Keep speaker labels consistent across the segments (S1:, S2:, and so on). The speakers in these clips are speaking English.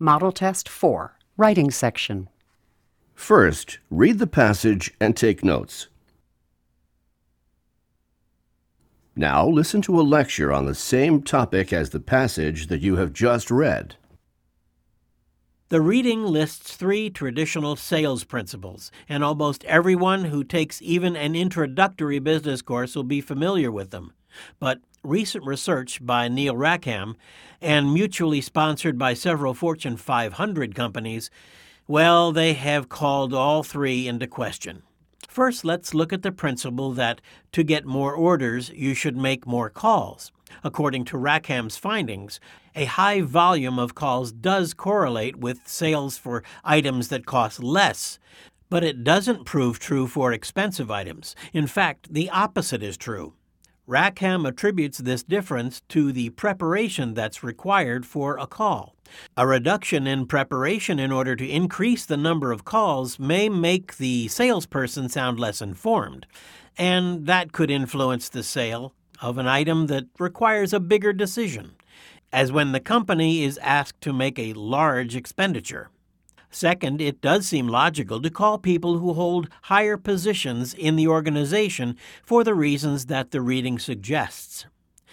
S1: Model Test 4, Writing Section.
S2: First, read the passage and take notes. Now listen to a lecture on the same topic as the passage that you have just read.
S3: The reading lists three traditional sales principles, and almost everyone who takes even an introductory business course will be familiar with them. But recent research by Neil Rackham and mutually sponsored by several Fortune 500 companies, well, they have called all three into question. First, let's look at the principle that to get more orders, you should make more calls. According to Rackham's findings, a high volume of calls does correlate with sales for items that cost less, but it doesn't prove true for expensive items. In fact, the opposite is true. Rackham attributes this difference to the preparation that's required for a call. A reduction in preparation in order to increase the number of calls may make the salesperson sound less informed, and that could influence the sale of an item that requires a bigger decision, as when the company is asked to make a large expenditure. Second, it does seem logical to call people who hold higher positions in the organization for the reasons that the reading suggests.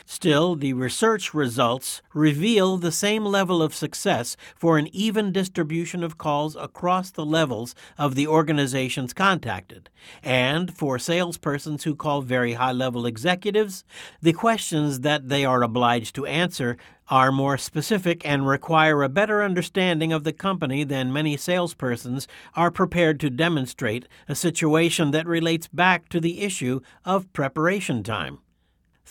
S3: Still, the research results reveal the same level of success for an even distribution of calls across the levels of the organizations contacted. And for salespersons who call very high level executives, the questions that they are obliged to answer are more specific and require a better understanding of the company than many salespersons are prepared to demonstrate a situation that relates back to the issue of preparation time.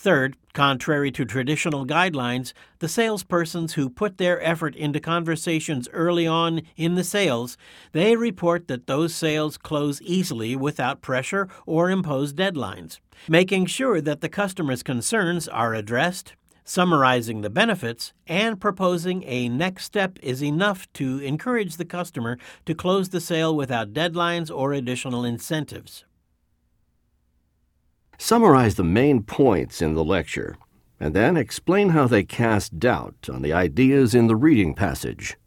S3: Third, contrary to traditional guidelines, the salespersons who put their effort into conversations early on in the sales, they report that those sales close easily without pressure or imposed deadlines. Making sure that the customer's concerns are addressed, summarizing the benefits, and proposing a next step is enough to encourage the customer to close the sale without deadlines or additional incentives.
S2: Summarize the main points in the lecture, and then explain how they cast doubt on the ideas in the reading passage.